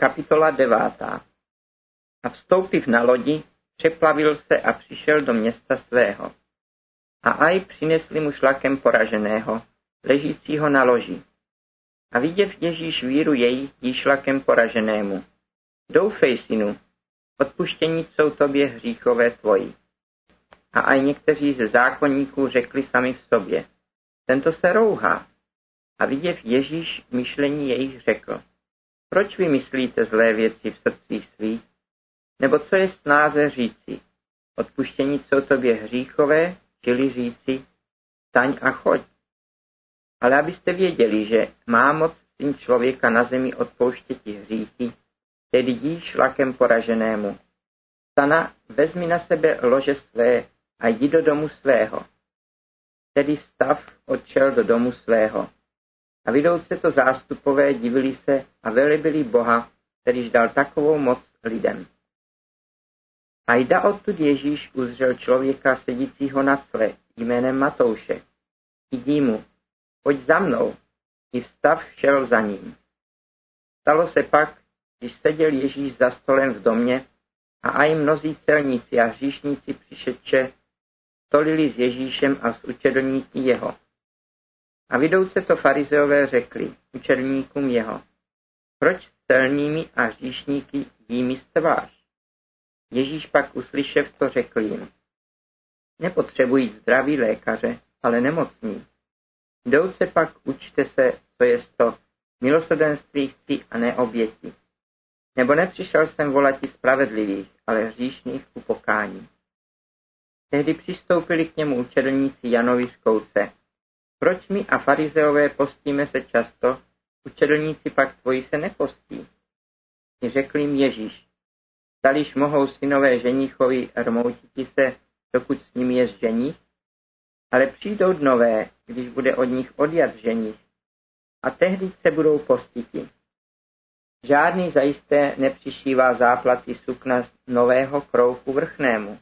Kapitola devátá. A vstoupив na lodi, přeplavil se a přišel do města svého. A aj přinesli mu šlakem poraženého, ležícího na loži. A viděv Ježíš víru jejich jí šlakem poraženému. Doufej, synu, odpuštění jsou tobě hříchové tvoji. A aj někteří ze zákonníků řekli sami v sobě. Tento se rouhá. A viděv Ježíš myšlení jejich řekl. Proč vy myslíte zlé věci v srdcích svých? Nebo co je snáze říci? Odpuštění jsou tobě hříchové, čili říci, staň a choď. Ale abyste věděli, že má moc syn člověka na zemi odpouštět hříchy, tedy dí šlakem poraženému. Stana, vezmi na sebe lože své a jdi do domu svého. Tedy stav odčel do domu svého. A vidouce to zástupové divili se a velebili Boha, kterýž dal takovou moc lidem. A jda odtud Ježíš uzřel člověka sedícího na cle jménem Matouše. Jdi mu, pojď za mnou. I vstav šel za ním. Stalo se pak, když seděl Ježíš za stolem v domě a aj mnozí celníci a hříšníci přišetče stolili s Ježíšem a s učedlníky jeho. A vidouce to farizeové řekli učedlníkům jeho, proč s celními a hříšníky jími stváš? Ježíš pak uslyšev to řekl jim, nepotřebují zdraví lékaře, ale nemocní. Jdouce pak učte se, co je to milosrdenství chci a ne oběti. Nebo nepřišel jsem volat spravedlivých, ale hříšných ku pokání. Tehdy přistoupili k němu učedlníci Janovi z Kouce. Proč my a farizeové postíme se často, učedlníci pak tvoji se nepostí? Řekl jim Ježíš, Stališ mohou synové ženíchovi rmoutiti se, dokud s nimi je ženich? Ale přijdou dnové, když bude od nich odjat ženich, a tehdy se budou postiti. Žádný zajisté nepřišívá záplaty sukna z nového krouchu vrchnému,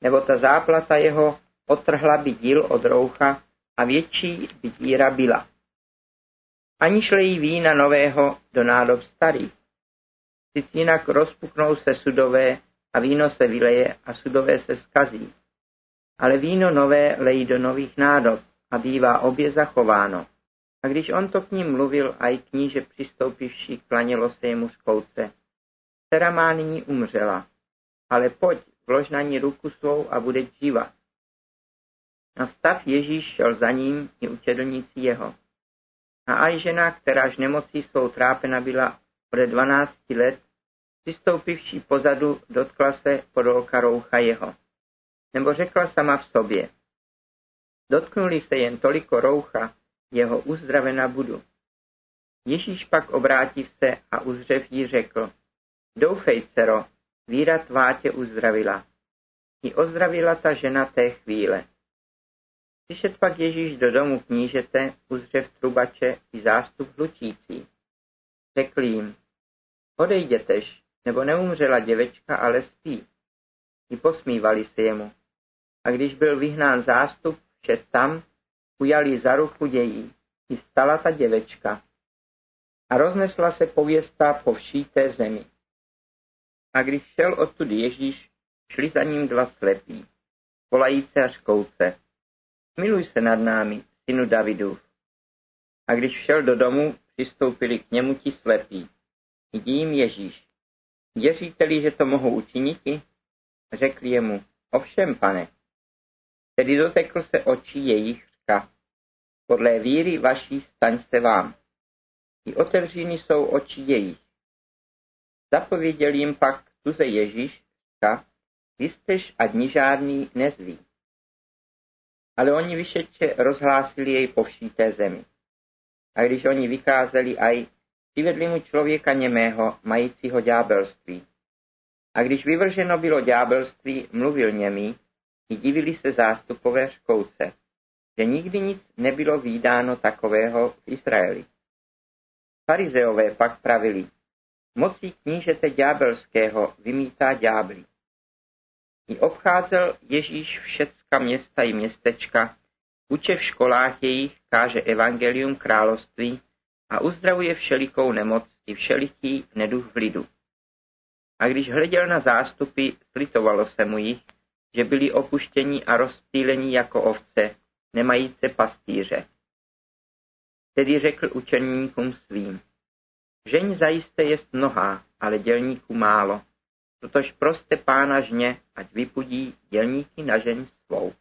nebo ta záplata jeho otrhla by díl od roucha a větší díra byla. Ani šlejí vína nového do nádob starých. Sice jinak rozpuknou se sudové a víno se vyleje a sudové se skazí. Ale víno nové lejí do nových nádob a bývá obě zachováno. A když on to k ním mluvil, a i kníže přistoupivší klanělo se jemu z kouce. Dcera má nyní umřela, ale pojď, vlož na ní ruku svou a bude živa. A vstav Ježíš šel za ním i učedlníci jeho. A aj žena, kteráž nemocí svou trápena byla ode dvanácti let, přistoupivší pozadu, dotkla se podolka roucha jeho. Nebo řekla sama v sobě, dotknuli se jen toliko roucha, jeho uzdravena budu. Ježíš pak obrátiv se a uzřev jí řekl, doufej, dcero, víra tvá tě uzdravila. I ozdravila ta žena té chvíle. Přišet pak Ježíš do domu knížete, uzřev trubače i zástup hlučící. Řekl jim, odejdětež, nebo neumřela děvečka, ale spí. I posmívali se jemu. A když byl vyhnán zástup, všet tam, ujali za ruku její. I vstala ta děvečka. A roznesla se pověsta po vší té zemi. A když šel odtud Ježíš, šli za ním dva slepí, volajíce a škouce. Miluj se nad námi, synu Davidův. A když šel do domu, přistoupili k němu ti slepí. Jdi jim Ježíš. Věříte-li, že to mohou učiniti? Řekli jemu, ovšem, pane. Tedy dotekl se očí jejich řka. Podle víry vaší staň se vám. I otevříny jsou oči jejich. Zapověděl jim pak tuze Ježíš, řka, vy a dní žádný nezví. Ale oni vyšetče rozhlásili jej po vší té zemi. A když oni vykázali aj Přivedli mu člověka němého, majícího ďábelství. A když vyvrženo bylo ďábelství, mluvil němý, i divili se zástupové škouce, že nikdy nic nebylo výdáno takového v Izraeli. Farizeové pak pravili, mocí knížete ďábelského vymítá ďábly. I obcházel Ježíš všecka města i městečka, uče v školách jejich, káže evangelium království a uzdravuje všelikou nemoc i všeliký neduch v lidu. A když hleděl na zástupy, slitovalo se mu jich, že byli opuštění a rozptýlení jako ovce, nemajíce pastýře. Tedy řekl učeníkům svým, žeň zajisté jest mnohá, ale dělníků málo, protože proste pána žně, ať vypudí dělníky na žeň svou.